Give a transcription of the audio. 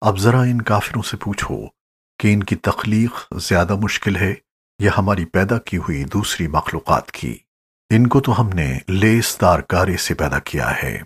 اب ذرا ان کافروں سے پوچھو کہ ان کی تخلیق زیادہ مشکل ہے یا ہماری پیدا کی ہوئی دوسری مخلوقات کی۔ ان کو تو ہم نے لیس دار کارے سے پیدا کیا ہے۔